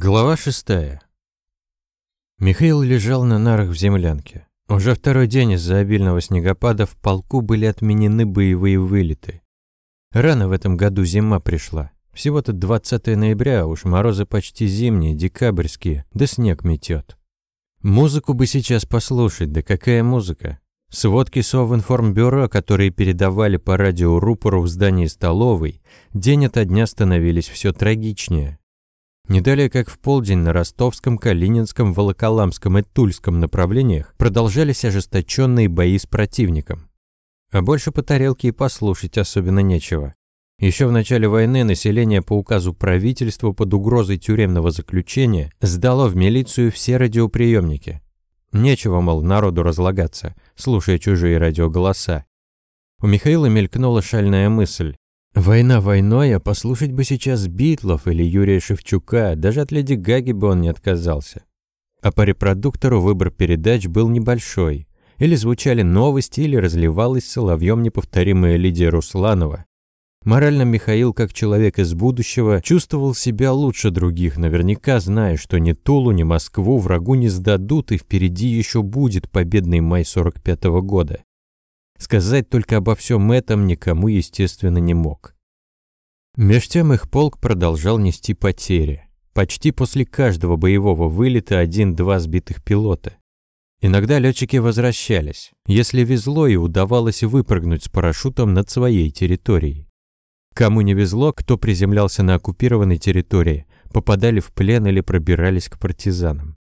Глава шестая. Михаил лежал на нарах в землянке. Уже второй день из-за обильного снегопада в полку были отменены боевые вылеты. Рано в этом году зима пришла. Всего-то 20 ноября, а уж морозы почти зимние, декабрьские, да снег метет. Музыку бы сейчас послушать, да какая музыка? Сводки Совинформбюро, которые передавали по радио рупору в здании столовой, день ото дня становились все трагичнее. Не далее, как в полдень на ростовском, калининском, волоколамском и тульском направлениях продолжались ожесточенные бои с противником. А больше по тарелке и послушать особенно нечего. Еще в начале войны население по указу правительства под угрозой тюремного заключения сдало в милицию все радиоприемники. Нечего, мол, народу разлагаться, слушая чужие радиоголоса. У Михаила мелькнула шальная мысль. Война войной, а послушать бы сейчас Битлов или Юрия Шевчука, даже от Леди Гаги бы он не отказался. А по репродуктору выбор передач был небольшой. Или звучали новости, или разливалась соловьем неповторимая Лидия Русланова. Морально Михаил, как человек из будущего, чувствовал себя лучше других, наверняка зная, что ни Тулу, ни Москву врагу не сдадут, и впереди еще будет победный май 45 -го года. Сказать только обо всем этом никому, естественно, не мог. Меж тем их полк продолжал нести потери. Почти после каждого боевого вылета один-два сбитых пилота. Иногда летчики возвращались, если везло и удавалось выпрыгнуть с парашютом над своей территорией. Кому не везло, кто приземлялся на оккупированной территории, попадали в плен или пробирались к партизанам.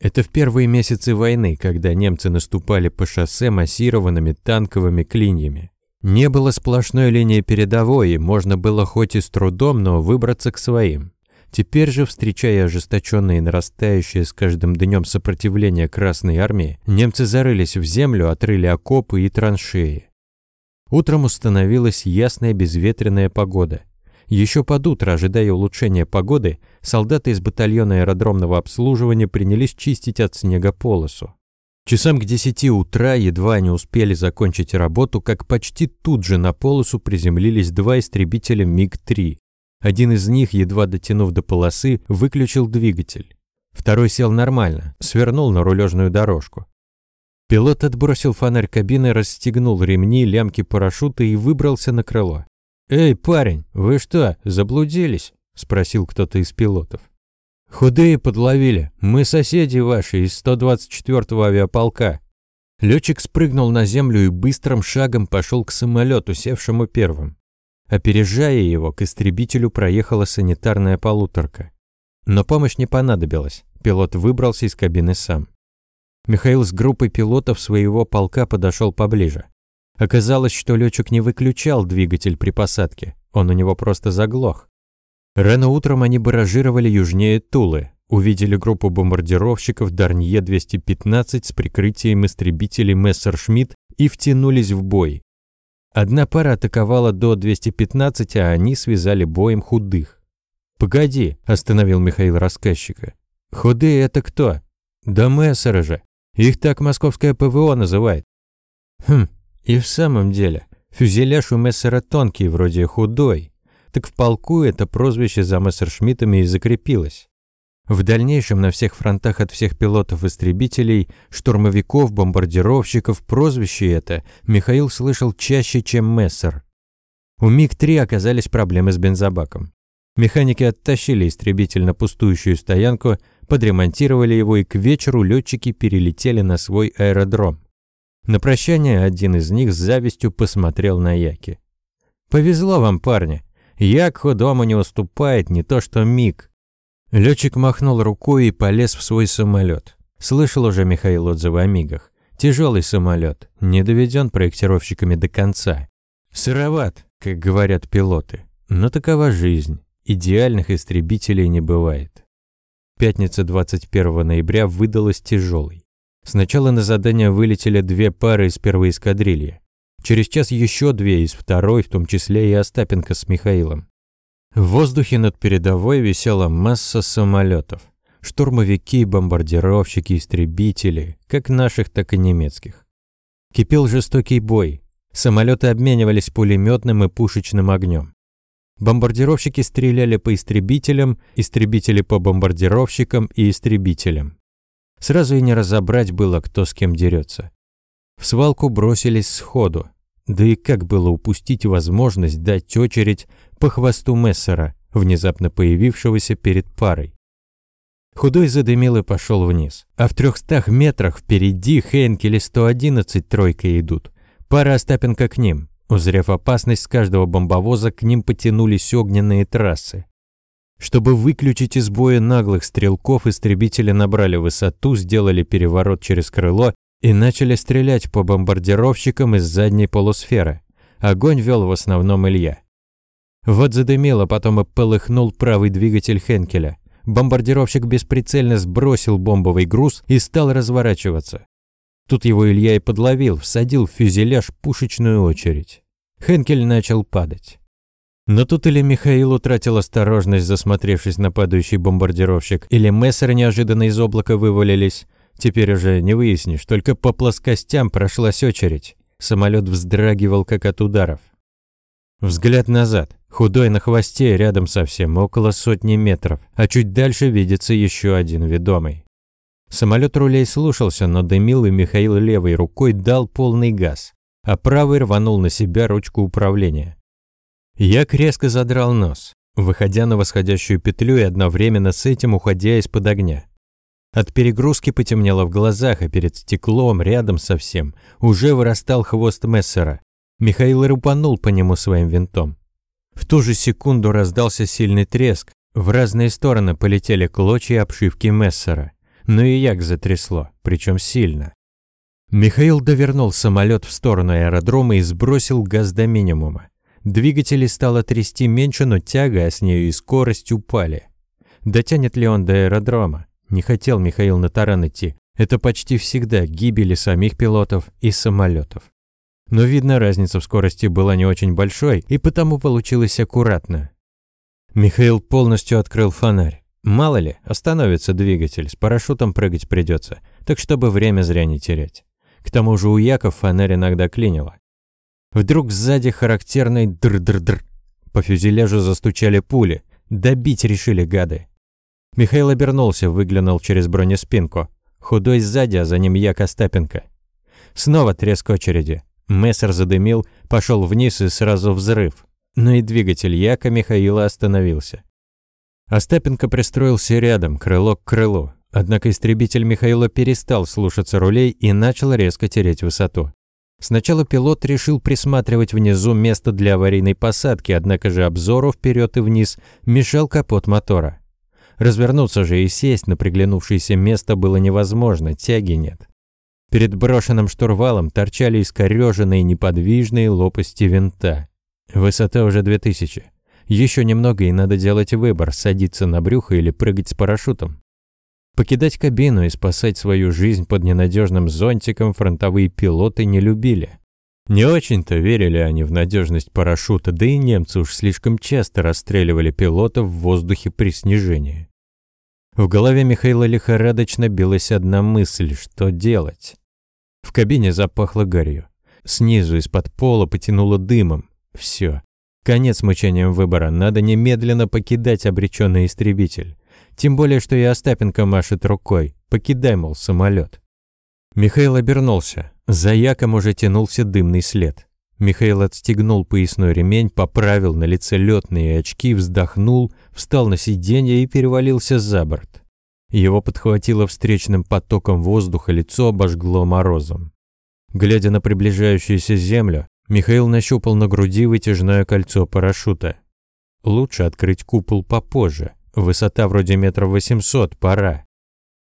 Это в первые месяцы войны, когда немцы наступали по шоссе массированными танковыми клиньями. Не было сплошной линии передовой, и можно было хоть и с трудом, но выбраться к своим. Теперь же, встречая ожесточенное и нарастающее с каждым днем сопротивление Красной Армии, немцы зарылись в землю, отрыли окопы и траншеи. Утром установилась ясная безветренная погода. Еще под утро, ожидая улучшения погоды, солдаты из батальона аэродромного обслуживания принялись чистить от снега полосу. Часам к десяти утра едва не успели закончить работу, как почти тут же на полосу приземлились два истребителя МиГ-3. Один из них, едва дотянув до полосы, выключил двигатель. Второй сел нормально, свернул на рулежную дорожку. Пилот отбросил фонарь кабины, расстегнул ремни, лямки парашюта и выбрался на крыло. «Эй, парень, вы что, заблудились?» – спросил кто-то из пилотов. «Худые подловили. Мы соседи ваши из 124-го авиаполка». Летчик спрыгнул на землю и быстрым шагом пошел к самолету, севшему первым. Опережая его, к истребителю проехала санитарная полуторка. Но помощь не понадобилась. Пилот выбрался из кабины сам. Михаил с группой пилотов своего полка подошел поближе. Оказалось, что летчик не выключал двигатель при посадке, он у него просто заглох. Рано утром они баражировали южнее Тулы, увидели группу бомбардировщиков Дарнье-215 с прикрытием истребителей Мессершмитт и втянулись в бой. Одна пара атаковала до 215, а они связали боем худых. «Погоди», – остановил Михаил рассказчика. «Худые – это кто?» «Да мессеры же. Их так московское ПВО называет». «Хм, и в самом деле, фюзеляж у Мессера тонкий, вроде худой. Так в полку это прозвище за Мессершмиттами и закрепилось. В дальнейшем на всех фронтах от всех пилотов-истребителей, штурмовиков, бомбардировщиков прозвище это Михаил слышал чаще, чем Мессер. У МиГ-3 оказались проблемы с бензобаком. Механики оттащили истребитель на пустующую стоянку, подремонтировали его и к вечеру летчики перелетели на свой аэродром. На прощание один из них с завистью посмотрел на Яки. «Повезло вам, парни. Як худому не уступает, не то что Миг». Летчик махнул рукой и полез в свой самолет. Слышал уже Михаил отзывы о Мигах. Тяжелый самолет, не доведен проектировщиками до конца. Сыроват, как говорят пилоты. Но такова жизнь. Идеальных истребителей не бывает. Пятница 21 ноября выдалась тяжелой. Сначала на задание вылетели две пары из первой эскадрильи. Через час еще две из второй, в том числе и Остапенко с Михаилом. В воздухе над передовой висела масса самолетов. Штурмовики, бомбардировщики, истребители, как наших, так и немецких. Кипел жестокий бой. Самолеты обменивались пулеметным и пушечным огнем. Бомбардировщики стреляли по истребителям, истребители по бомбардировщикам и истребителям. Сразу и не разобрать было, кто с кем дерется. В свалку бросились сходу. Да и как было упустить возможность дать очередь по хвосту Мессера, внезапно появившегося перед парой. Худой задымил и пошел вниз. А в трехстах метрах впереди Хейнкели 111 тройкой идут. Пара Остапенко к ним. Узрев опасность, с каждого бомбовоза к ним потянулись огненные трассы. Чтобы выключить из боя наглых стрелков, истребители набрали высоту, сделали переворот через крыло и начали стрелять по бомбардировщикам из задней полусферы. Огонь вел в основном Илья. Вот задымило, потом и полыхнул правый двигатель Хенкеля. Бомбардировщик бесприцельно сбросил бомбовый груз и стал разворачиваться. Тут его Илья и подловил, всадил в фюзеляж пушечную очередь. Хенкель начал падать. Но тут или Михаил утратил осторожность, засмотревшись на падающий бомбардировщик, или мессеры неожиданно из облака вывалились. Теперь уже не выяснишь, только по плоскостям прошлась очередь. Самолет вздрагивал, как от ударов. Взгляд назад. Худой на хвосте, рядом совсем, около сотни метров, а чуть дальше видится еще один ведомый. Самолет рулей слушался, но дымил, и Михаил левой рукой дал полный газ, а правой рванул на себя ручку управления. Як резко задрал нос, выходя на восходящую петлю и одновременно с этим уходя из-под огня. От перегрузки потемнело в глазах, а перед стеклом, рядом совсем, уже вырастал хвост Мессера. Михаил рупанул по нему своим винтом. В ту же секунду раздался сильный треск, в разные стороны полетели клочья обшивки Мессера. Но и як затрясло, причем сильно. Михаил довернул самолет в сторону аэродрома и сбросил газ до минимума. Двигатели стало трясти меньше, но тяга, а с нею и скорость упали. Дотянет ли он до аэродрома? Не хотел Михаил на таран идти. Это почти всегда гибели самих пилотов и самолетов. Но, видно, разница в скорости была не очень большой, и потому получилось аккуратно. Михаил полностью открыл фонарь. Мало ли, остановится двигатель, с парашютом прыгать придется, так чтобы время зря не терять. К тому же у Яков фонарь иногда клинило. Вдруг сзади характерный др-др-др. По фюзеляжу застучали пули. Добить решили гады. Михаил обернулся, выглянул через бронеспинку. Худой сзади, а за ним Як Остапенко. Снова треск очереди. Мессер задымил, пошел вниз и сразу взрыв. Но и двигатель Яка Михаила остановился. Остапенко пристроился рядом, крыло к крылу. Однако истребитель Михаила перестал слушаться рулей и начал резко тереть высоту. Сначала пилот решил присматривать внизу место для аварийной посадки, однако же обзору вперед и вниз мешал капот мотора. Развернуться же и сесть на приглянувшееся место было невозможно, тяги нет. Перед брошенным штурвалом торчали искорёженные неподвижные лопасти винта. Высота уже 2000. Еще немного и надо делать выбор, садиться на брюхо или прыгать с парашютом. Покидать кабину и спасать свою жизнь под ненадежным зонтиком фронтовые пилоты не любили. Не очень-то верили они в надежность парашюта, да и немцы уж слишком часто расстреливали пилотов в воздухе при снижении. В голове Михаила лихорадочно билась одна мысль, что делать. В кабине запахло гарью. Снизу из-под пола потянуло дымом. Все. Конец мучениям выбора. Надо немедленно покидать обреченный истребитель. Тем более, что и Остапенко машет рукой. Покидай, мол, самолет. Михаил обернулся. За яком уже тянулся дымный след. Михаил отстегнул поясной ремень, поправил на лице летные очки, вздохнул, встал на сиденье и перевалился за борт. Его подхватило встречным потоком воздуха, лицо обожгло морозом. Глядя на приближающуюся землю, Михаил нащупал на груди вытяжное кольцо парашюта. Лучше открыть купол попозже. Высота вроде метров восемьсот, пора.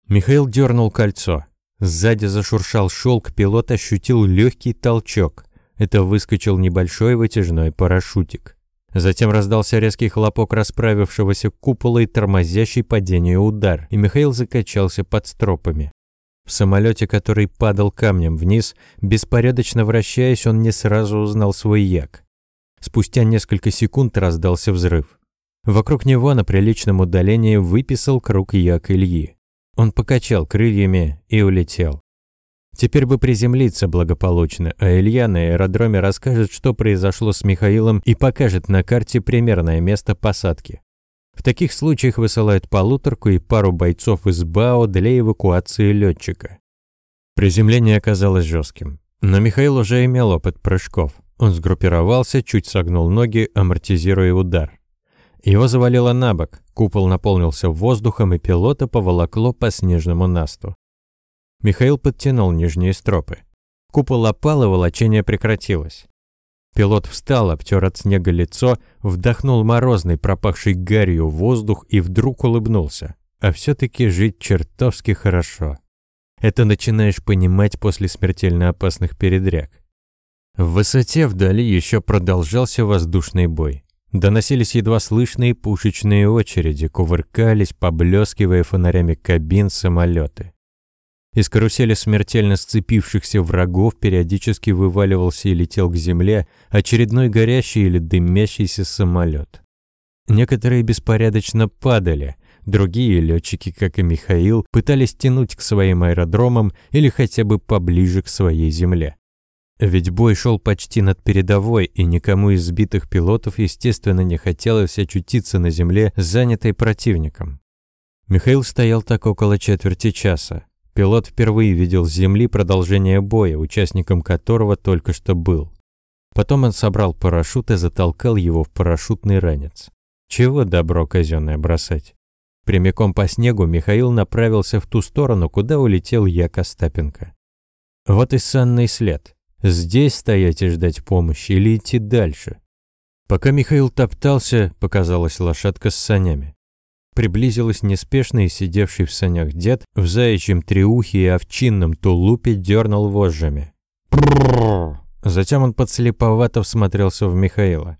Михаил дернул кольцо. Сзади зашуршал шелк, пилот ощутил легкий толчок. Это выскочил небольшой вытяжной парашютик. Затем раздался резкий хлопок расправившегося купола и тормозящий падение удар, и Михаил закачался под стропами. В самолете, который падал камнем вниз, беспорядочно вращаясь, он не сразу узнал свой як. Спустя несколько секунд раздался взрыв. Вокруг него на приличном удалении выписал круг як Ильи. Он покачал крыльями и улетел. Теперь бы приземлиться благополучно, а Илья на аэродроме расскажет, что произошло с Михаилом и покажет на карте примерное место посадки. В таких случаях высылают полуторку и пару бойцов из БАО для эвакуации летчика. Приземление оказалось жестким, но Михаил уже имел опыт прыжков. Он сгруппировался, чуть согнул ноги, амортизируя удар. Его завалило на бок, купол наполнился воздухом, и пилота поволокло по снежному насту. Михаил подтянул нижние стропы. Купол опал, и волочение прекратилось. Пилот встал, обтер от снега лицо, вдохнул морозный, пропахший гарью воздух и вдруг улыбнулся. А все-таки жить чертовски хорошо. Это начинаешь понимать после смертельно опасных передряг. В высоте вдали еще продолжался воздушный бой. Доносились едва слышные пушечные очереди, кувыркались, поблескивая фонарями кабин самолеты. Из карусели смертельно сцепившихся врагов периодически вываливался и летел к земле очередной горящий или дымящийся самолет. Некоторые беспорядочно падали, другие летчики, как и Михаил, пытались тянуть к своим аэродромам или хотя бы поближе к своей земле. Ведь бой шел почти над передовой, и никому из сбитых пилотов, естественно, не хотелось очутиться на земле, занятой противником. Михаил стоял так около четверти часа. Пилот впервые видел с земли продолжение боя, участником которого только что был. Потом он собрал парашют и затолкал его в парашютный ранец. Чего добро казенное бросать? Прямиком по снегу Михаил направился в ту сторону, куда улетел Як Остапенко. Вот и санный след. Здесь стоять и ждать помощи или идти дальше? Пока Михаил топтался, показалась лошадка с санями. Приблизилась неспешно и сидевший в санях дед в заячьем триухе и овчинном тулупе дернул вожжами. Затем он подслеповато всмотрелся в Михаила.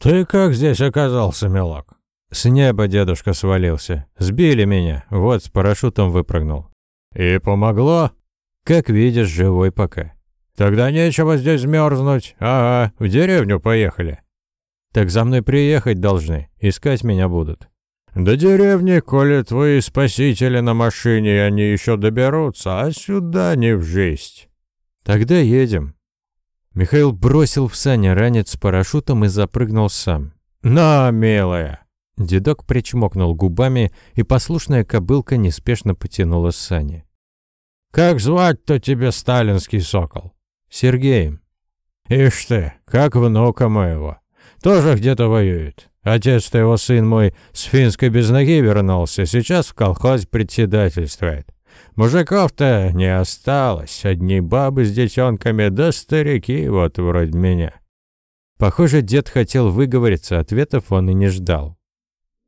«Ты как здесь оказался, милок?» «С неба дедушка свалился. Сбили меня. Вот с парашютом выпрыгнул». «И помогло?» «Как видишь, живой пока». «Тогда нечего здесь мерзнуть. Ага, в деревню поехали». «Так за мной приехать должны. Искать меня будут». До деревни, коли твои спасители на машине, они еще доберутся, а сюда не в жизнь. Тогда едем. Михаил бросил в сани ранец с парашютом и запрыгнул сам. «На, милая!» Дедок причмокнул губами, и послушная кобылка неспешно потянула сани. «Как звать-то тебе сталинский сокол?» «Сергеем». «Ишь ты, как внука моего. Тоже где-то воюет. Отец-то его сын мой с финской без ноги вернулся, сейчас в колхоз председательствует. Мужиков-то не осталось, одни бабы с детенками, да старики вот вроде меня. Похоже, дед хотел выговориться, ответов он и не ждал.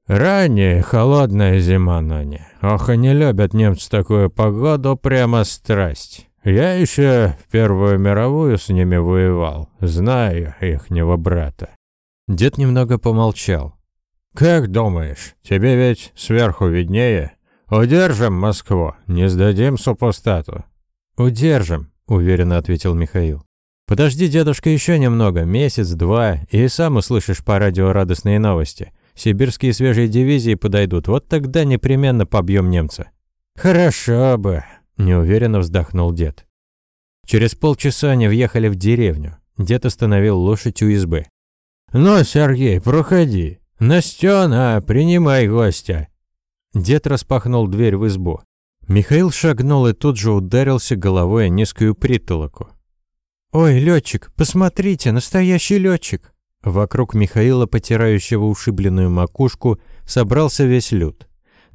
Ранняя, холодная зима, Нони. Ох, и не любят немцы такую погоду, прямо страсть. Я еще в Первую мировую с ними воевал, знаю ихнего брата. Дед немного помолчал. «Как думаешь, тебе ведь сверху виднее? Удержим Москву, не сдадим супостату». «Удержим», — уверенно ответил Михаил. «Подожди, дедушка, еще немного, месяц-два, и сам услышишь по радио радостные новости. Сибирские свежие дивизии подойдут, вот тогда непременно побьем немца». «Хорошо бы», — неуверенно вздохнул дед. Через полчаса они въехали в деревню. Дед остановил лошадь у избы. «Ну, Сергей, проходи. Настена, принимай гостя». Дед распахнул дверь в избу. Михаил шагнул и тут же ударился головой о низкую притолоку. «Ой, летчик, посмотрите, настоящий летчик!» Вокруг Михаила, потирающего ушибленную макушку, собрался весь люд.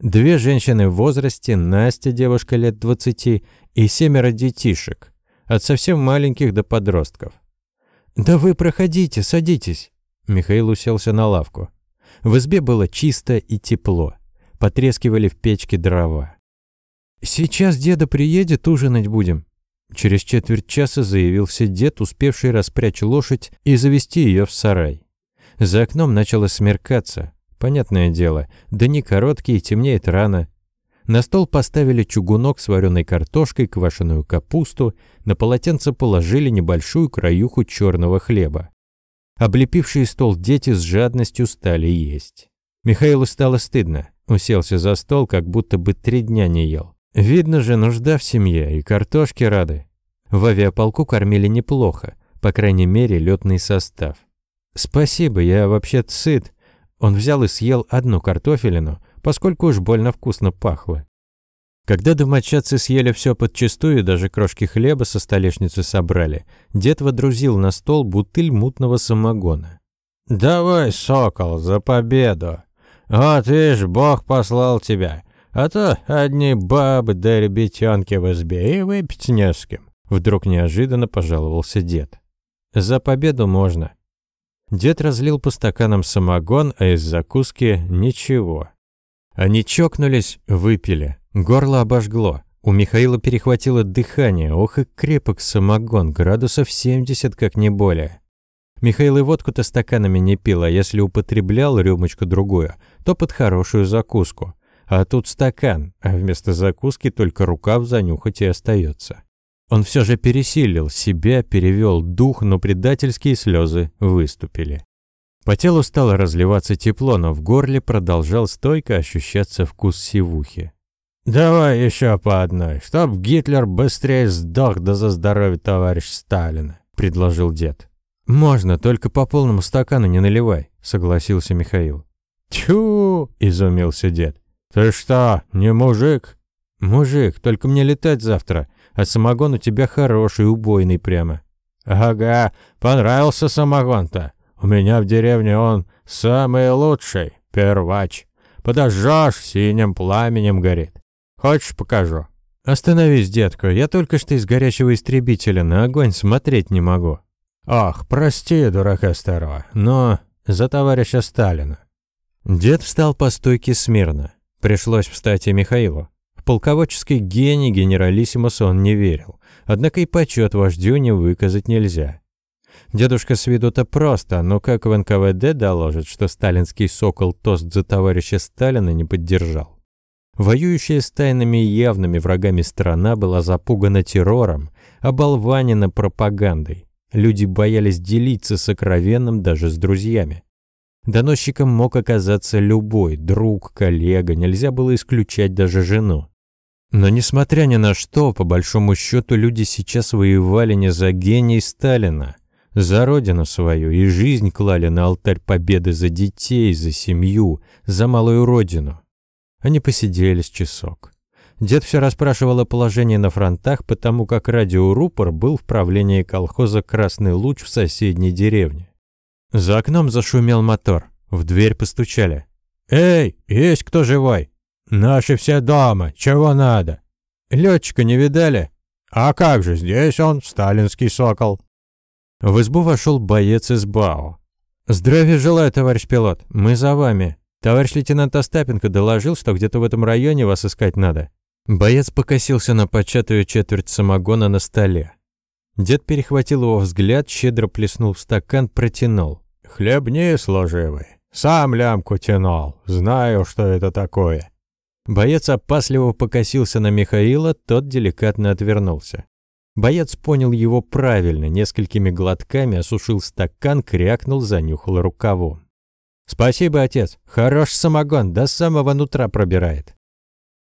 Две женщины в возрасте, Настя, девушка лет двадцати, и семеро детишек, от совсем маленьких до подростков. «Да вы проходите, садитесь!» Михаил уселся на лавку. В избе было чисто и тепло. Потрескивали в печке дрова. «Сейчас деда приедет, ужинать будем». Через четверть часа заявился дед, успевший распрячь лошадь и завести ее в сарай. За окном начало смеркаться. Понятное дело, да не короткий, темнеет рано. На стол поставили чугунок с вареной картошкой, квашеную капусту, на полотенце положили небольшую краюху черного хлеба. Облепившие стол дети с жадностью стали есть. Михаилу стало стыдно. Уселся за стол, как будто бы три дня не ел. Видно же, нужда в семье, и картошки рады. В авиаполку кормили неплохо, по крайней мере, летный состав. Спасибо, я вообще сыт. Он взял и съел одну картофелину, поскольку уж больно вкусно пахло. Когда домочадцы съели все подчистую, даже крошки хлеба со столешницы собрали, дед водрузил на стол бутыль мутного самогона. «Давай, сокол, за победу! Вот, видишь, Бог послал тебя, а то одни бабы да ребятенки в избе, и выпить не с кем». Вдруг неожиданно пожаловался дед. «За победу можно». Дед разлил по стаканам самогон, а из закуски ничего. Они чокнулись, выпили. Горло обожгло. У Михаила перехватило дыхание. Ох и крепок самогон, градусов 70, как не более. Михаил и водку-то стаканами не пил, а если употреблял рюмочку-другую, то под хорошую закуску. А тут стакан, а вместо закуски только рукав занюхать и остается. Он все же пересилил себя, перевел дух, но предательские слезы выступили. По телу стало разливаться тепло, но в горле продолжал стойко ощущаться вкус сивухи. «Давай еще по одной, чтоб Гитлер быстрее сдох, да за здоровье товарищ Сталина», — предложил дед. «Можно, только по полному стакану не наливай», — согласился Михаил. «Тьфу!» — изумился дед. «Ты что, не мужик?» «Мужик, только мне летать завтра, а самогон у тебя хороший, убойный прямо». «Ага, понравился самогон-то. У меня в деревне он самый лучший, первач. Подожжешь, синим пламенем горит. Хочешь, покажу?» «Остановись, детка, я только что из горячего истребителя на огонь смотреть не могу». «Ах, прости, дурака старого, но за товарища Сталина». Дед встал по стойке смирно. Пришлось встать и Михаилу. Полководческий гений генералиссимус он не верил. Однако и почет вождю не выказать нельзя. Дедушка с виду-то просто, но как в НКВД доложит, что сталинский сокол тост за товарища Сталина не поддержал. Воюющая с тайными и явными врагами страна была запугана террором, оболванена пропагандой. Люди боялись делиться сокровенным даже с друзьями. Доносчиком мог оказаться любой, друг, коллега, нельзя было исключать даже жену. Но несмотря ни на что, по большому счету люди сейчас воевали не за гений Сталина, за родину свою и жизнь клали на алтарь победы за детей, за семью, за малую родину. Они посидели с часок. Дед все расспрашивал о положении на фронтах, потому как радиорупор был в правлении колхоза «Красный луч» в соседней деревне. За окном зашумел мотор. В дверь постучали. «Эй, есть кто живой? Наши все дома, чего надо?» Летчика не видали?» «А как же, здесь он, сталинский сокол». В избу вошел боец из БАО. «Здравия желаю, товарищ пилот, мы за вами. Товарищ лейтенант Остапенко доложил, что где-то в этом районе вас искать надо. Боец покосился на початую четверть самогона на столе. Дед перехватил его взгляд, щедро плеснул в стакан, протянул. «Хлебни, служивый. Сам лямку тянул. Знаю, что это такое». Боец опасливо покосился на Михаила, тот деликатно отвернулся. Боец понял его правильно, несколькими глотками осушил стакан, крякнул, занюхал рукавом. «Спасибо, отец. Хорош самогон, до самого нутра пробирает».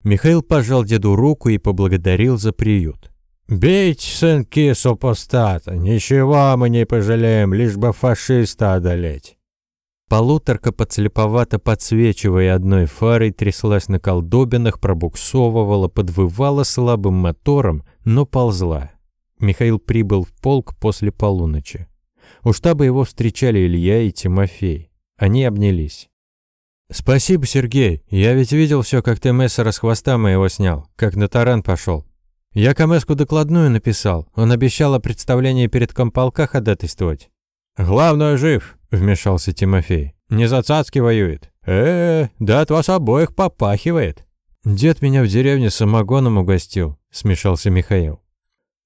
Михаил пожал деду руку и поблагодарил за приют. «Бейте, сынки супостата, ничего мы не пожалеем, лишь бы фашиста одолеть». Полуторка, подслеповато подсвечивая одной фарой, тряслась на колдобинах, пробуксовывала, подвывала слабым мотором, но ползла. Михаил прибыл в полк после полуночи. У штаба его встречали Илья и Тимофей. Они обнялись. «Спасибо, Сергей. Я ведь видел все, как ты мессера с хвоста моего снял, как на таран пошел. Я Камеску докладную написал. Он обещал о представлении перед комполка ходатайствовать». «Главное, жив», — вмешался Тимофей. «Не за цацки воюет». «Э, да от вас обоих попахивает». «Дед меня в деревне самогоном угостил», — смешался Михаил.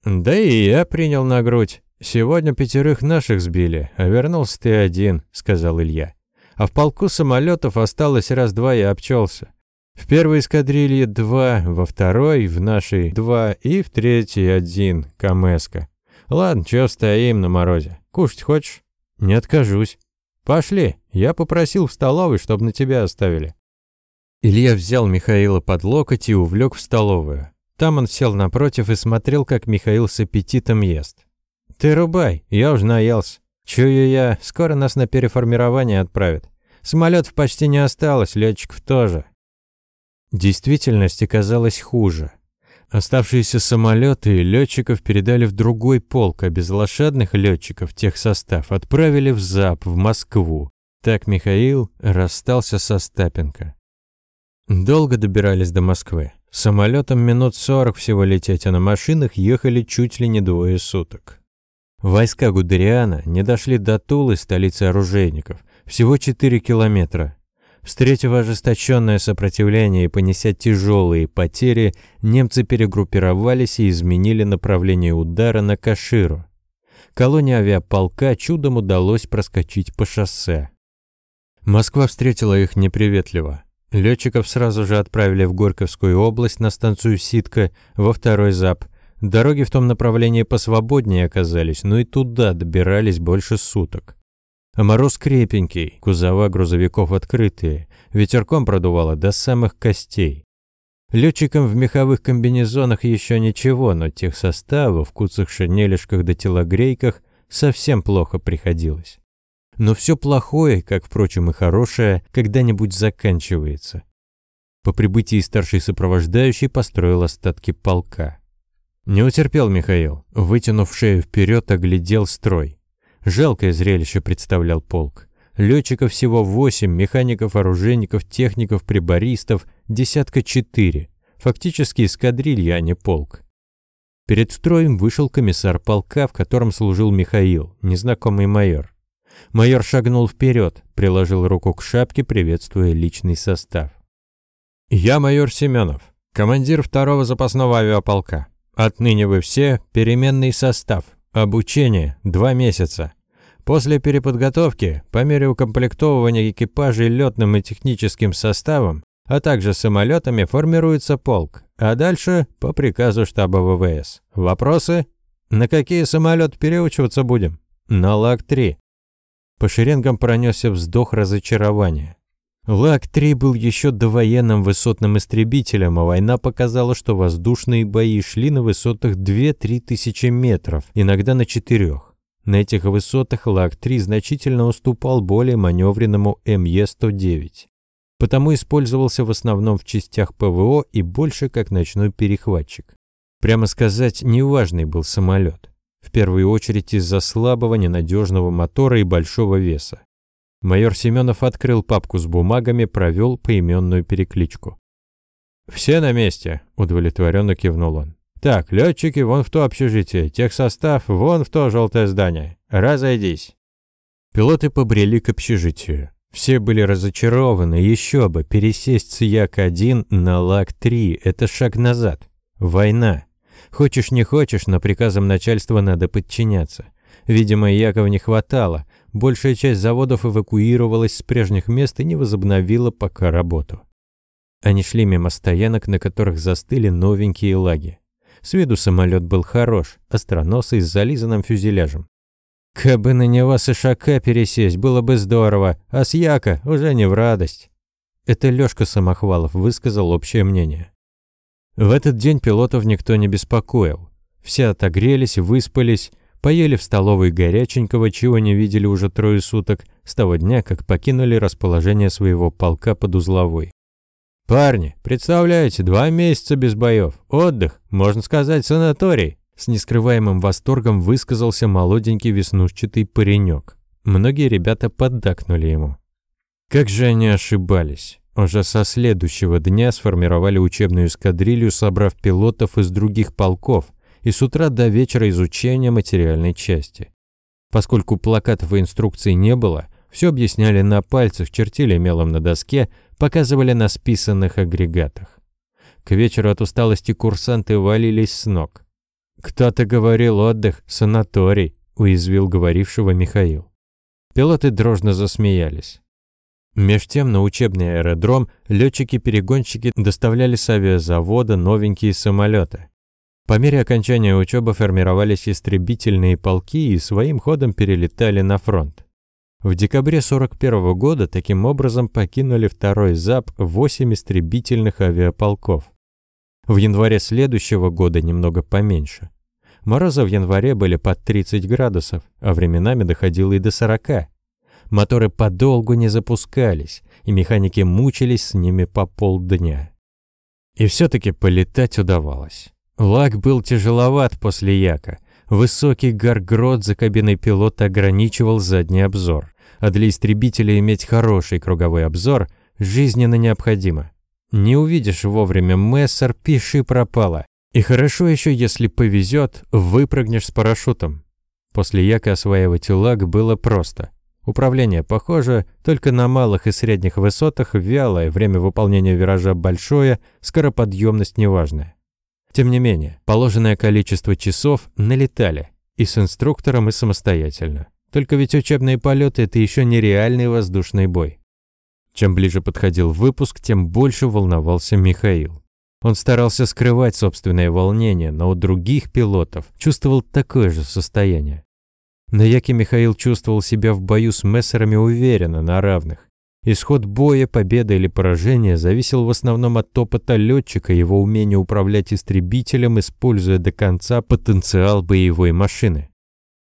«Да и я принял на грудь. Сегодня пятерых наших сбили, а вернулся ты один», — сказал Илья а в полку самолетов осталось раз-два и обчелся. В первой эскадрилье два, во второй, в нашей два и в третьей один, Камеска. Ладно, чё стоим на морозе? Кушать хочешь? Не откажусь. Пошли, я попросил в столовой, чтобы на тебя оставили. Илья взял Михаила под локоть и увлек в столовую. Там он сел напротив и смотрел, как Михаил с аппетитом ест. «Ты рубай, я уж наелся. Чую я, скоро нас на переформирование отправят. Самолетов почти не осталось, летчиков тоже». Действительность оказалась хуже. Оставшиеся самолеты летчиков передали в другой полк, а безлошадных летчиков техсостав отправили в ЗАП, в Москву. Так Михаил расстался со Стапенко. Долго добирались до Москвы. Самолетом минут сорок всего лететь, а на машинах ехали чуть ли не двое суток. Войска Гудериана не дошли до Тулы, столицы оружейников, всего 4 километра. Встретив ожесточенное сопротивление и понеся тяжелые потери, немцы перегруппировались и изменили направление удара на Каширу. Колонии авиаполка чудом удалось проскочить по шоссе. Москва встретила их неприветливо. Летчиков сразу же отправили в Горьковскую область на станцию Ситка во второй ЗАП. Дороги в том направлении посвободнее оказались, но и туда добирались больше суток. А мороз крепенький, кузова грузовиков открытые, ветерком продувало до самых костей. Летчикам в меховых комбинезонах еще ничего, но тех составов в куцах шинелишках да телогрейках совсем плохо приходилось. Но все плохое, как, впрочем, и хорошее, когда-нибудь заканчивается. По прибытии старший сопровождающий построил остатки полка. Не утерпел Михаил, вытянув шею вперед, оглядел строй. Жалкое зрелище представлял полк. Летчиков всего восемь, механиков, оружейников, техников, прибористов, десятка четыре. Фактически эскадрилья, а не полк. Перед строем вышел комиссар полка, в котором служил Михаил, незнакомый майор. Майор шагнул вперед, приложил руку к шапке, приветствуя личный состав. «Я майор Семенов, командир второго запасного авиаполка. Отныне вы все переменный состав. Обучение – два месяца. После переподготовки, по мере укомплектовывания экипажей летным и техническим составом, а также самолетами, формируется полк, а дальше по приказу штаба ВВС. Вопросы? На какие самолеты переучиваться будем? На ЛАГ-3. По шеренгам пронесся вздох разочарования. ЛАГ-3 был еще довоенным высотным истребителем, а война показала, что воздушные бои шли на высотах 2-3 тысячи метров, иногда на четырех. На этих высотах ЛАГ-3 значительно уступал более маневренному МЕ-109. Потому использовался в основном в частях ПВО и больше как ночной перехватчик. Прямо сказать, неважный был самолет. В первую очередь из-за слабого, ненадежного мотора и большого веса. Майор Семенов открыл папку с бумагами, провел поименную перекличку. «Все на месте», — удовлетворенно кивнул он. Так, летчики вон в то общежитие, техсостав вон в то желтое здание. Разойдись. Пилоты побрели к общежитию. Все были разочарованы, еще бы, пересесть с Як-1 на Лак-3 – это шаг назад. Война. Хочешь не хочешь, но приказам начальства надо подчиняться. Видимо, Яков не хватало. Большая часть заводов эвакуировалась с прежних мест и не возобновила пока работу. Они шли мимо стоянок, на которых застыли новенькие лаги. С виду самолет был хорош, остроносый, с зализанным фюзеляжем. Кабы на него с Ишака пересесть, было бы здорово, а с Яка уже не в радость. Это Лёшка Самохвалов высказал общее мнение. В этот день пилотов никто не беспокоил. Все отогрелись, выспались, поели в столовой горяченького, чего не видели уже трое суток, с того дня, как покинули расположение своего полка под узловой. «Парни, представляете, два месяца без боев. Отдых, можно сказать, санаторий». С нескрываемым восторгом высказался молоденький веснушчатый паренек. Многие ребята поддакнули ему. Как же они ошибались. Уже со следующего дня сформировали учебную эскадрилью, собрав пилотов из других полков, и с утра до вечера изучения материальной части. Поскольку плакатов и инструкций не было, все объясняли на пальцах, чертили мелом на доске, показывали на списанных агрегатах. К вечеру от усталости курсанты валились с ног. «Кто-то говорил отдых, санаторий», — уязвил говорившего Михаил. Пилоты дрожно засмеялись. Меж тем на учебный аэродром летчики-перегонщики доставляли с авиазавода новенькие самолеты. По мере окончания учебы формировались истребительные полки и своим ходом перелетали на фронт. В декабре 41 года таким образом покинули второй ЗАП 8 истребительных авиаполков. В январе следующего года немного поменьше. Морозы в январе были под 30 градусов, а временами доходило и до 40. Моторы подолгу не запускались, и механики мучились с ними по полдня. И все-таки полетать удавалось. Лак был тяжеловат после яка. Высокий гаргрот за кабиной пилота ограничивал задний обзор, а для истребителя иметь хороший круговой обзор жизненно необходимо. Не увидишь вовремя мессер, пиши пропало. И хорошо еще, если повезет, выпрыгнешь с парашютом. После яка осваивать лак было просто. Управление похоже, только на малых и средних высотах вялое, время выполнения виража большое, скороподъемность неважная. Тем не менее, положенное количество часов налетали и с инструктором, и самостоятельно. Только ведь учебные полеты – это еще не реальный воздушный бой. Чем ближе подходил выпуск, тем больше волновался Михаил. Он старался скрывать собственное волнение, но у других пилотов чувствовал такое же состояние. На Яке Михаил чувствовал себя в бою с мессерами уверенно, на равных. Исход боя, победа или поражение зависел в основном от опыта летчика и его умения управлять истребителем, используя до конца потенциал боевой машины.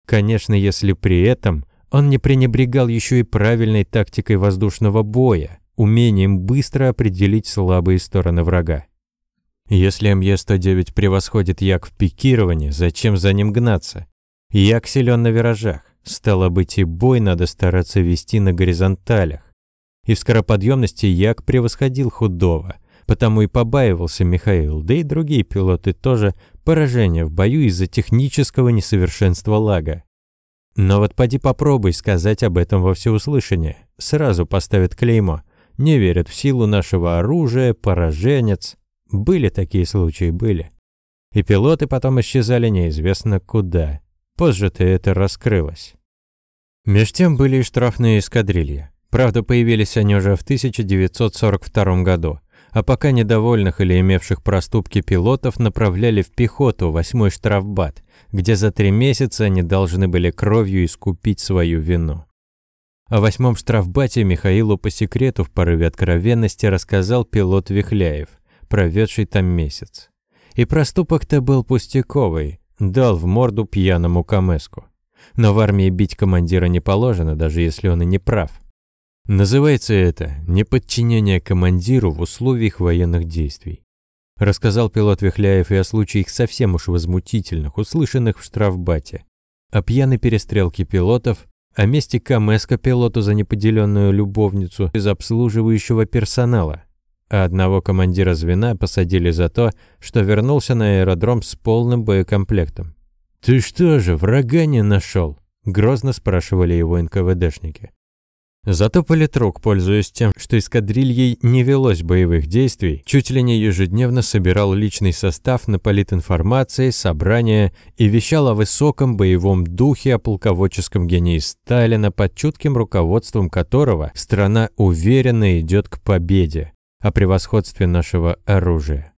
Конечно, если при этом он не пренебрегал еще и правильной тактикой воздушного боя, умением быстро определить слабые стороны врага. Если МЕ-109 превосходит Як в пикировании, зачем за ним гнаться? Як силен на виражах. Стало быть, и бой надо стараться вести на горизонталях. И в скороподъемности Як превосходил Худого, потому и побаивался Михаил, да и другие пилоты тоже, поражения в бою из-за технического несовершенства лага. Но вот поди попробуй сказать об этом во всеуслышание. Сразу поставят клеймо. Не верят в силу нашего оружия, пораженец. Были такие случаи, были. И пилоты потом исчезали неизвестно куда. Позже-то это раскрылось. Меж тем были и штрафные эскадрильи. Правда, появились они уже в 1942 году, а пока недовольных или имевших проступки пилотов направляли в пехоту 8-й штрафбат, где за три месяца они должны были кровью искупить свою вину. О восьмом штрафбате Михаилу по секрету в порыве откровенности рассказал пилот Вихляев, проведший там месяц. И проступок-то был пустяковый, дал в морду пьяному камеску. Но в армии бить командира не положено, даже если он и не прав. Называется это «неподчинение командиру в условиях военных действий». Рассказал пилот Вихляев и о случаях совсем уж возмутительных, услышанных в штрафбате. О пьяной перестрелке пилотов, о месте Камеска пилоту за неподеленную любовницу из обслуживающего персонала, а одного командира звена посадили за то, что вернулся на аэродром с полным боекомплектом. «Ты что же, врага не нашел?» – грозно спрашивали его НКВДшники. Зато политрук, пользуясь тем, что эскадрильей не велось боевых действий, чуть ли не ежедневно собирал личный состав на политинформации, собрания и вещал о высоком боевом духе, о полководческом гении Сталина, под чутким руководством которого страна уверенно идет к победе о превосходстве нашего оружия.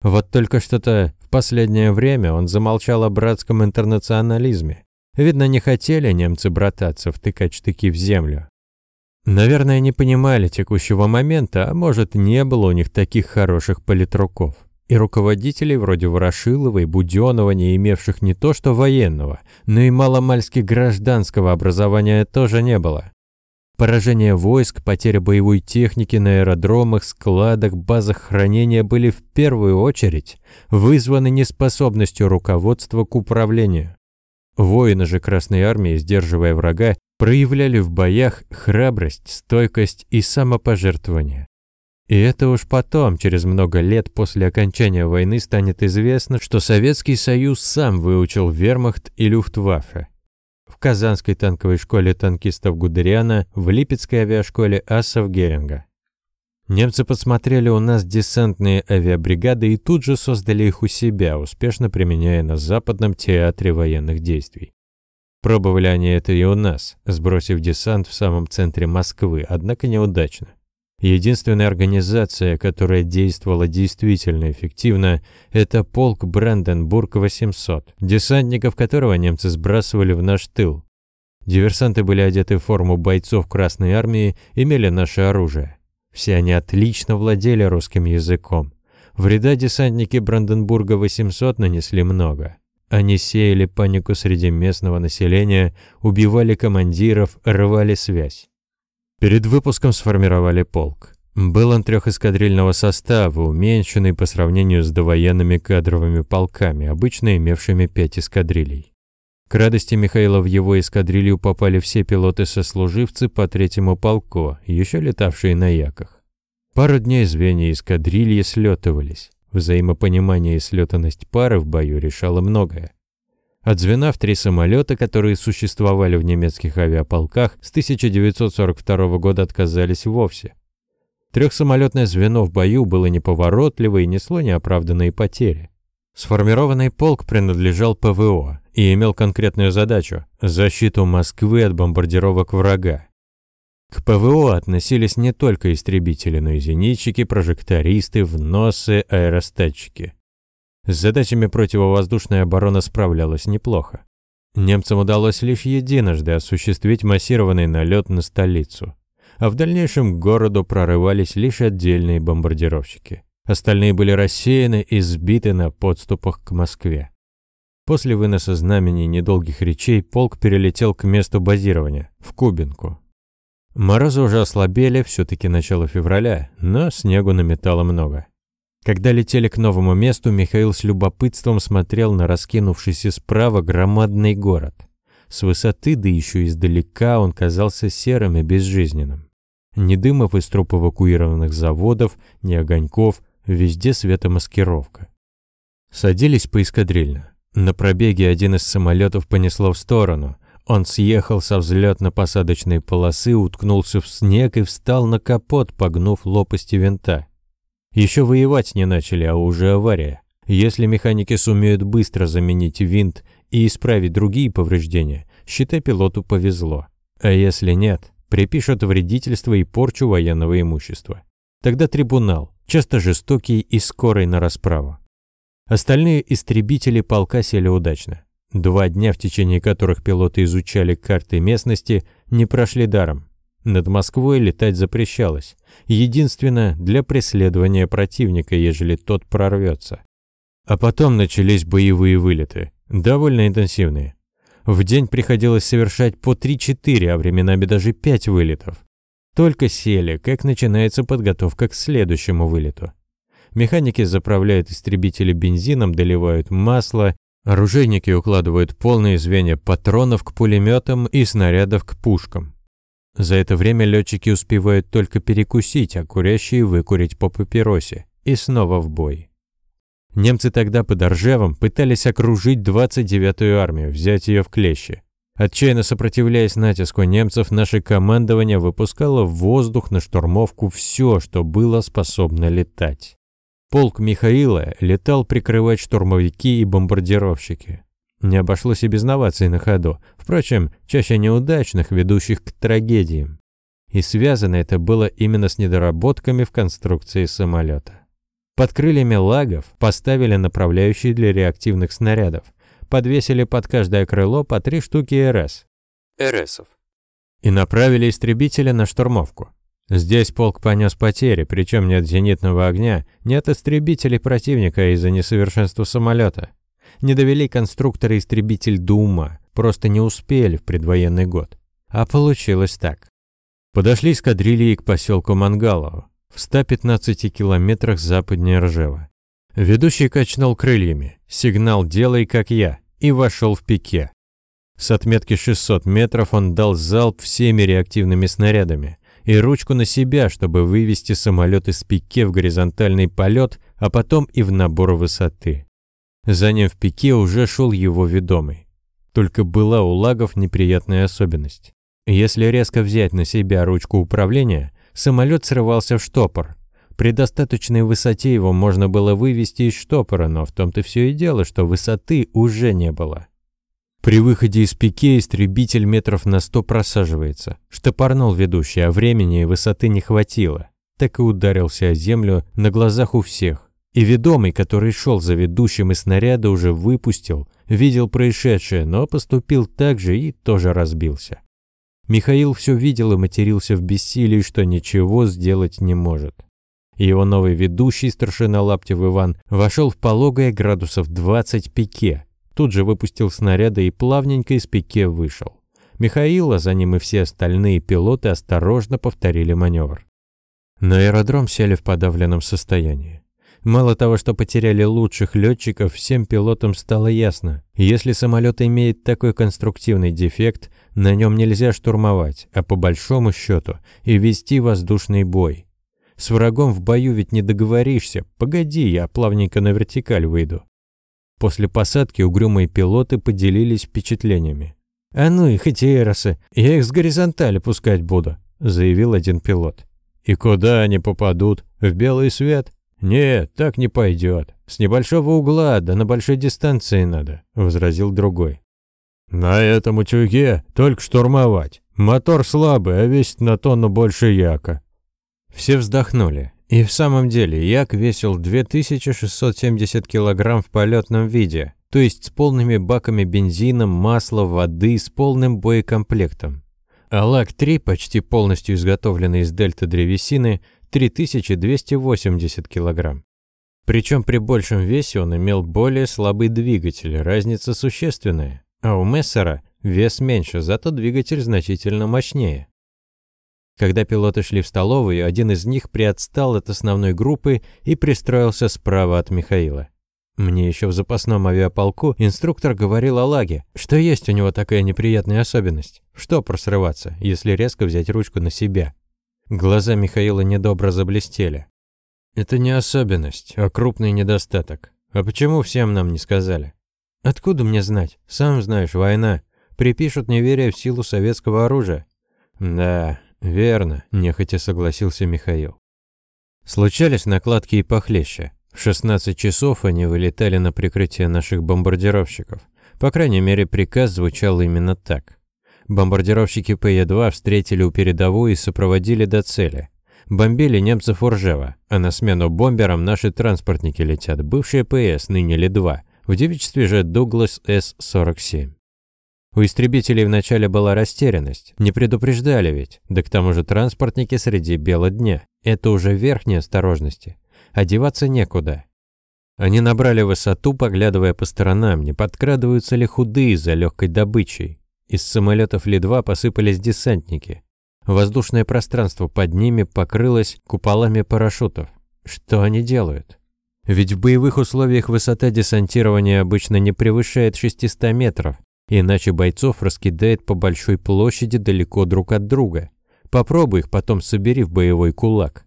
Вот только что-то в последнее время он замолчал о братском интернационализме. Видно, не хотели немцы брататься, втыкать штыки в землю. Наверное, не понимали текущего момента, а может, не было у них таких хороших политруков. И руководителей вроде Ворошилова и Буденова, не имевших не то что военного, но и маломальски гражданского образования тоже не было. Поражение войск, потеря боевой техники на аэродромах, складах, базах хранения были в первую очередь вызваны неспособностью руководства к управлению. Воины же Красной Армии, сдерживая врага, проявляли в боях храбрость, стойкость и самопожертвование. И это уж потом, через много лет после окончания войны, станет известно, что Советский Союз сам выучил вермахт и люфтваффе в Казанской танковой школе танкистов Гудериана, в Липецкой авиашколе асов Геринга. Немцы посмотрели у нас десантные авиабригады и тут же создали их у себя, успешно применяя на западном театре военных действий. Пробовали они это и у нас, сбросив десант в самом центре Москвы, однако неудачно. Единственная организация, которая действовала действительно эффективно, это полк Бранденбург-800, десантников которого немцы сбрасывали в наш тыл. Диверсанты были одеты в форму бойцов Красной Армии, имели наше оружие. Все они отлично владели русским языком. Вреда десантники Бранденбурга 800 нанесли много. Они сеяли панику среди местного населения, убивали командиров, рвали связь. Перед выпуском сформировали полк. Был он трехэскадрильного состава, уменьшенный по сравнению с довоенными кадровыми полками, обычно имевшими пять эскадрилей. К радости Михаила в его эскадрилью попали все пилоты-сослуживцы по третьему полку, еще летавшие на яках. Пару дней звенья эскадрильи слетывались. Взаимопонимание и слетанность пары в бою решало многое. От звена в три самолета, которые существовали в немецких авиаполках, с 1942 года отказались вовсе. Трехсамолетное звено в бою было неповоротливо и несло неоправданные потери. Сформированный полк принадлежал ПВО и имел конкретную задачу – защиту Москвы от бомбардировок врага. К ПВО относились не только истребители, но и зенитчики, прожектористы, вносы, аэростатчики. С задачами противовоздушная оборона справлялась неплохо. Немцам удалось лишь единожды осуществить массированный налет на столицу, а в дальнейшем к городу прорывались лишь отдельные бомбардировщики. Остальные были рассеяны и сбиты на подступах к Москве. После выноса знамени недолгих речей полк перелетел к месту базирования, в Кубинку, Морозы уже ослабели, все-таки начало февраля, но снегу наметало много. Когда летели к новому месту, Михаил с любопытством смотрел на раскинувшийся справа громадный город. С высоты, да еще издалека, он казался серым и безжизненным. Ни дымов из труп эвакуированных заводов, ни огоньков, везде светомаскировка. Садились поэскадрильно. На пробеге один из самолетов понесло в сторону, он съехал со взлетно-посадочной полосы, уткнулся в снег и встал на капот, погнув лопасти винта. Еще воевать не начали, а уже авария. Если механики сумеют быстро заменить винт и исправить другие повреждения, считай, пилоту повезло. А если нет, припишут вредительство и порчу военного имущества. Тогда трибунал, часто жестокий и скорый на расправу. Остальные истребители полка сели удачно. Два дня, в течение которых пилоты изучали карты местности, не прошли даром. Над Москвой летать запрещалось. Единственно, для преследования противника, ежели тот прорвется. А потом начались боевые вылеты, довольно интенсивные. В день приходилось совершать по 3-4, а временами даже 5 вылетов. Только сели, как начинается подготовка к следующему вылету. Механики заправляют истребители бензином, доливают масло Оружейники укладывают полные звенья патронов к пулеметам и снарядов к пушкам. За это время летчики успевают только перекусить, а курящие выкурить по папиросе. И снова в бой. Немцы тогда под Оржевом пытались окружить 29-ю армию, взять ее в клещи. Отчаянно сопротивляясь натиску немцев, наше командование выпускало в воздух на штурмовку все, что было способно летать. Полк Михаила летал прикрывать штурмовики и бомбардировщики. Не обошлось и без новаций на ходу, впрочем, чаще неудачных, ведущих к трагедиям. И связано это было именно с недоработками в конструкции самолета. Под крыльями лагов поставили направляющие для реактивных снарядов, подвесили под каждое крыло по три штуки РС. РСов. И направили истребителя на штурмовку. Здесь полк понес потери, причем нет зенитного огня, нет истребителей противника из-за несовершенства самолета. Не довели конструкторы истребитель до ума, просто не успели в предвоенный год. А получилось так. Подошли с кадрильей к поселку Мангалово, в 115 километрах западнее Ржева. Ведущий качнул крыльями, сигнал «делай как я» и вошел в пике. С отметки 600 метров он дал залп всеми реактивными снарядами, и ручку на себя, чтобы вывести самолет из пике в горизонтальный полет, а потом и в набор высоты. За ним в пике уже шел его ведомый. Только была у лагов неприятная особенность. Если резко взять на себя ручку управления, самолет срывался в штопор. При достаточной высоте его можно было вывести из штопора, но в том-то все и дело, что высоты уже не было. При выходе из пике истребитель метров на сто просаживается. Штопорнул ведущий, а времени и высоты не хватило. Так и ударился о землю на глазах у всех. И ведомый, который шел за ведущим и снаряда уже выпустил, видел происшедшее, но поступил так же и тоже разбился. Михаил все видел и матерился в бессилии, что ничего сделать не может. его новый ведущий, старшина Лаптев Иван, вошел в пологое градусов 20 пике. Тут же выпустил снаряды и плавненько из пике вышел. Михаил, а за ним и все остальные пилоты осторожно повторили маневр. На аэродром сели в подавленном состоянии. Мало того, что потеряли лучших летчиков, всем пилотам стало ясно, если самолет имеет такой конструктивный дефект, на нем нельзя штурмовать, а по большому счету и вести воздушный бой. С врагом в бою ведь не договоришься. Погоди, я плавненько на вертикаль выйду. После посадки угрюмые пилоты поделились впечатлениями. «А ну их, эти эросы, я их с горизонтали пускать буду», — заявил один пилот. «И куда они попадут? В белый свет?» «Нет, так не пойдет. С небольшого угла, да на большой дистанции надо», — возразил другой. «На этом утюге только штурмовать. Мотор слабый, а весит на тонну больше яка». Все вздохнули. И в самом деле як весил 2670 килограмм в полетном виде, то есть с полными баками бензина, масла, воды, с полным боекомплектом. А Лак-3, почти полностью изготовленный из дельта-древесины, 3280 килограмм. Причем при большем весе он имел более слабый двигатель, разница существенная. А у Мессера вес меньше, зато двигатель значительно мощнее. Когда пилоты шли в столовую, один из них приотстал от основной группы и пристроился справа от Михаила. Мне еще в запасном авиаполку инструктор говорил о лаге, что есть у него такая неприятная особенность. Что просрываться, если резко взять ручку на себя? Глаза Михаила недобро заблестели. Это не особенность, а крупный недостаток. А почему всем нам не сказали? Откуда мне знать? Сам знаешь, война. Припишут неверие в силу советского оружия. Да, верно, нехотя согласился Михаил. Случались накладки и похлеще. В 16 часов они вылетали на прикрытие наших бомбардировщиков. По крайней мере, приказ звучал именно так. Бомбардировщики П-2 встретили у передовой и сопроводили до цели. Бомбили немцев у Ржева, а на смену бомберам наши транспортники летят, бывшие ПС, ныне Ли-2, в девичестве же Дуглас С-47. У истребителей вначале была растерянность, не предупреждали ведь, да к тому же транспортники среди бела дня. Это уже верхние осторожности одеваться некуда. Они набрали высоту, поглядывая по сторонам, не подкрадываются ли худые за легкой добычей. Из самолетов Ли-2 посыпались десантники. Воздушное пространство под ними покрылось куполами парашютов. Что они делают? Ведь в боевых условиях высота десантирования обычно не превышает 600 метров, иначе бойцов раскидает по большой площади далеко друг от друга. Попробуй их потом собери в боевой кулак.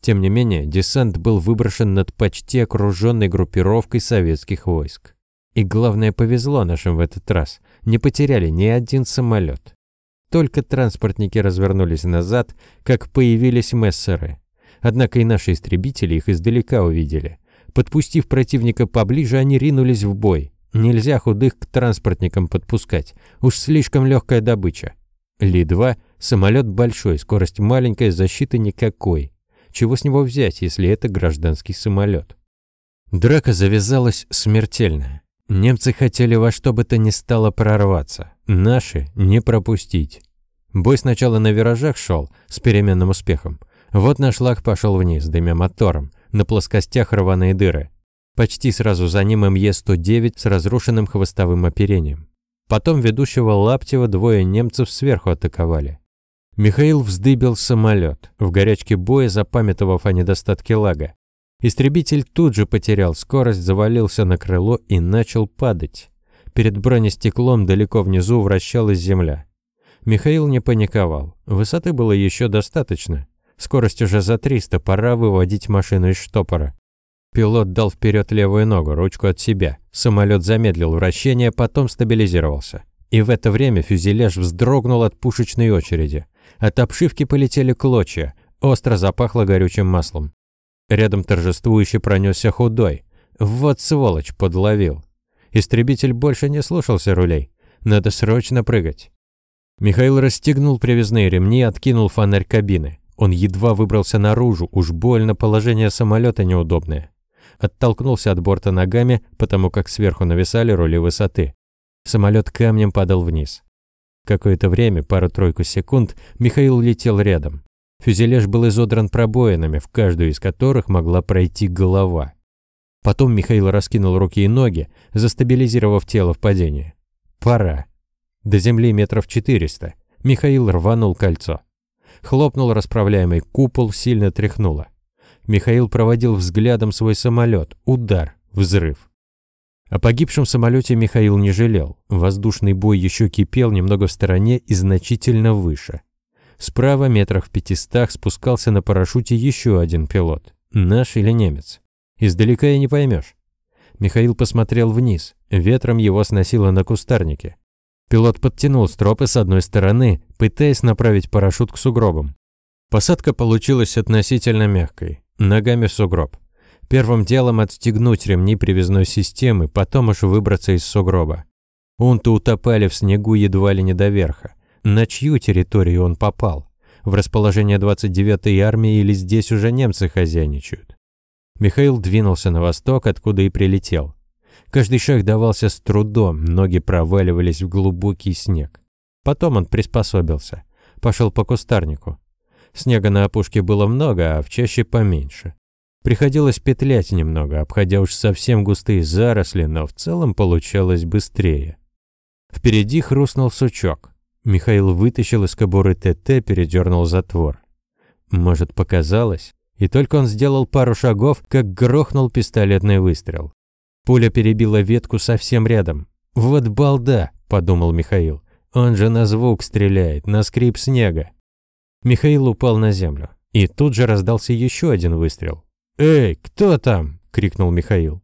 Тем не менее, десант был выброшен над почти окруженной группировкой советских войск. И главное, повезло нашим в этот раз. Не потеряли ни один самолет. Только транспортники развернулись назад, как появились мессеры. Однако и наши истребители их издалека увидели. Подпустив противника поближе, они ринулись в бой. Нельзя худых к транспортникам подпускать. Уж слишком легкая добыча. Ли-2 – самолет большой, скорость маленькая, защиты никакой. Чего с него взять, если это гражданский самолет? Драка завязалась смертельно. Немцы хотели во что бы то ни стало прорваться, наши не пропустить. Бой сначала на виражах шел с переменным успехом. Вот наш лак пошел вниз, дымя мотором, на плоскостях рваные дыры. Почти сразу за ним МЕ-109 с разрушенным хвостовым оперением. Потом ведущего Лаптева двое немцев сверху атаковали. Михаил вздыбил самолет, в горячке боя запамятовав о недостатке лага. Истребитель тут же потерял скорость, завалился на крыло и начал падать. Перед бронестеклом далеко внизу вращалась земля. Михаил не паниковал. Высоты было еще достаточно. Скорость уже за 300, пора выводить машину из штопора. Пилот дал вперед левую ногу, ручку от себя. Самолет замедлил вращение, потом стабилизировался. И в это время фюзеляж вздрогнул от пушечной очереди. От обшивки полетели клочья, остро запахло горючим маслом. Рядом торжествующе пронесся худой. Вот сволочь, подловил. Истребитель больше не слушался рулей. Надо срочно прыгать. Михаил расстегнул привязные ремни и откинул фонарь кабины. Он едва выбрался наружу, уж больно положение самолета неудобное. Оттолкнулся от борта ногами, потому как сверху нависали рули высоты. Самолет камнем падал вниз. Какое-то время, пару-тройку секунд, Михаил летел рядом. Фюзеляж был изодран пробоинами, в каждую из которых могла пройти голова. Потом Михаил раскинул руки и ноги, застабилизировав тело в падении. Пора. До земли метров четыреста. Михаил рванул кольцо. Хлопнул расправляемый купол, сильно тряхнуло. Михаил проводил взглядом свой самолет. Удар. Взрыв. О погибшем самолете Михаил не жалел. Воздушный бой еще кипел немного в стороне и значительно выше. Справа, метрах в пятистах, спускался на парашюте еще один пилот. Наш или немец? Издалека и не поймешь. Михаил посмотрел вниз. Ветром его сносило на кустарнике. Пилот подтянул стропы с одной стороны, пытаясь направить парашют к сугробам. Посадка получилась относительно мягкой. Ногами в сугроб. Первым делом отстегнуть ремни привязной системы, потом уж выбраться из сугроба. Унты утопали в снегу едва ли не до верха. На чью территорию он попал? В расположение 29-й армии или здесь уже немцы хозяйничают? Михаил двинулся на восток, откуда и прилетел. Каждый шаг давался с трудом, ноги проваливались в глубокий снег. Потом он приспособился. Пошел по кустарнику. Снега на опушке было много, а в чаще поменьше. Приходилось петлять немного, обходя уж совсем густые заросли, но в целом получалось быстрее. Впереди хрустнул сучок. Михаил вытащил из кобуры ТТ, передернул затвор. Может, показалось? И только он сделал пару шагов, как грохнул пистолетный выстрел. Пуля перебила ветку совсем рядом. «Вот балда!» – подумал Михаил. «Он же на звук стреляет, на скрип снега». Михаил упал на землю. И тут же раздался еще один выстрел. «Эй, кто там?» – крикнул Михаил.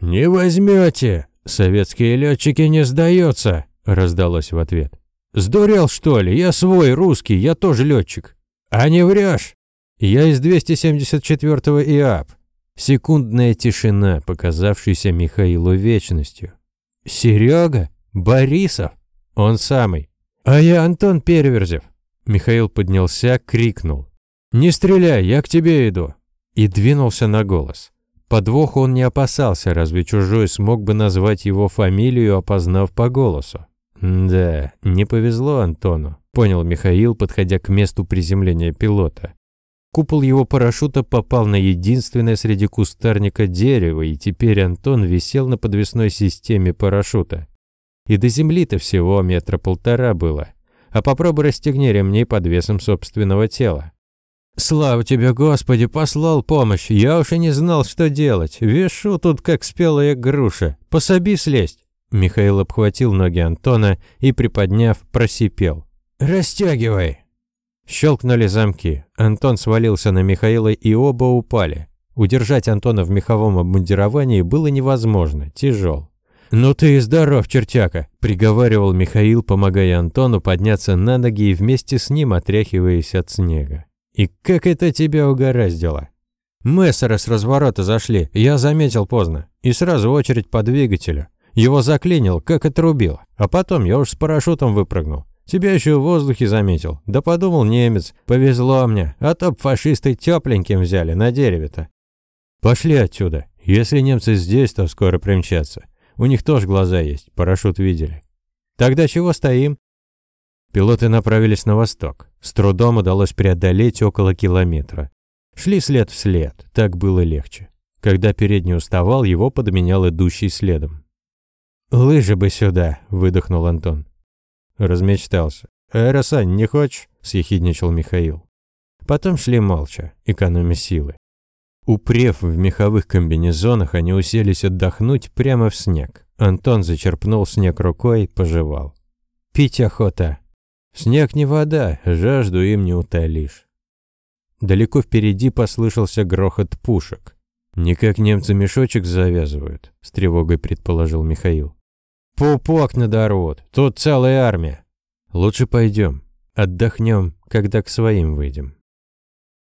«Не возьмете! Советские летчики не сдаются!» – раздалось в ответ. Сдурел, что ли? Я свой, русский, я тоже летчик. А не врешь? Я из 274-го ИАП. Секундная тишина, показавшаяся Михаилу вечностью. Серега? Борисов? Он самый. А я Антон Перверзев. Михаил поднялся, крикнул. «Не стреляй, я к тебе иду!» И двинулся на голос. Подвох он не опасался, разве чужой смог бы назвать его фамилию, опознав по голосу. «Да, не повезло Антону», — понял Михаил, подходя к месту приземления пилота. Купол его парашюта попал на единственное среди кустарника дерево, и теперь Антон висел на подвесной системе парашюта. И до земли-то всего метра полтора было. А попробуй расстегни ремни под весом собственного тела. «Слава тебе, Господи, послал помощь! Я уж и не знал, что делать. Вешу тут, как спелая груша. Пособи слезть!» Михаил обхватил ноги Антона и, приподняв, просипел. «Растягивай!» Щелкнули замки. Антон свалился на Михаила и оба упали. Удержать Антона в меховом обмундировании было невозможно, тяжел. «Ну ты и здоров, чертяка!» – приговаривал Михаил, помогая Антону подняться на ноги и вместе с ним отряхиваясь от снега. «И как это тебя угораздило?» Мессеры с разворота зашли, я заметил поздно, и сразу очередь по двигателю. Его заклинил, как отрубил. А потом я уж с парашютом выпрыгнул. Тебя еще в воздухе заметил. Да подумал немец. Повезло мне. А то фашисты тепленьким взяли на дереве-то. Пошли отсюда. Если немцы здесь, то скоро примчатся. У них тоже глаза есть. Парашют видели. Тогда чего стоим? Пилоты направились на восток. С трудом удалось преодолеть около километра. Шли след в след. Так было легче. Когда передний уставал, его подменял идущий следом. «Лыжи бы сюда», — выдохнул Антон. Размечтался. «Эросань, не хочешь?» — съехидничал Михаил. Потом шли молча, экономя силы. Упрев в меховых комбинезонах, они уселись отдохнуть прямо в снег. Антон зачерпнул снег рукой, пожевал. «Пить охота. Снег не вода, жажду им не утолишь». Далеко впереди послышался грохот пушек. «Никак немцы мешочек завязывают», — с тревогой предположил Михаил. Пупок надорвут, тут целая армия. Лучше пойдем, отдохнем, когда к своим выйдем.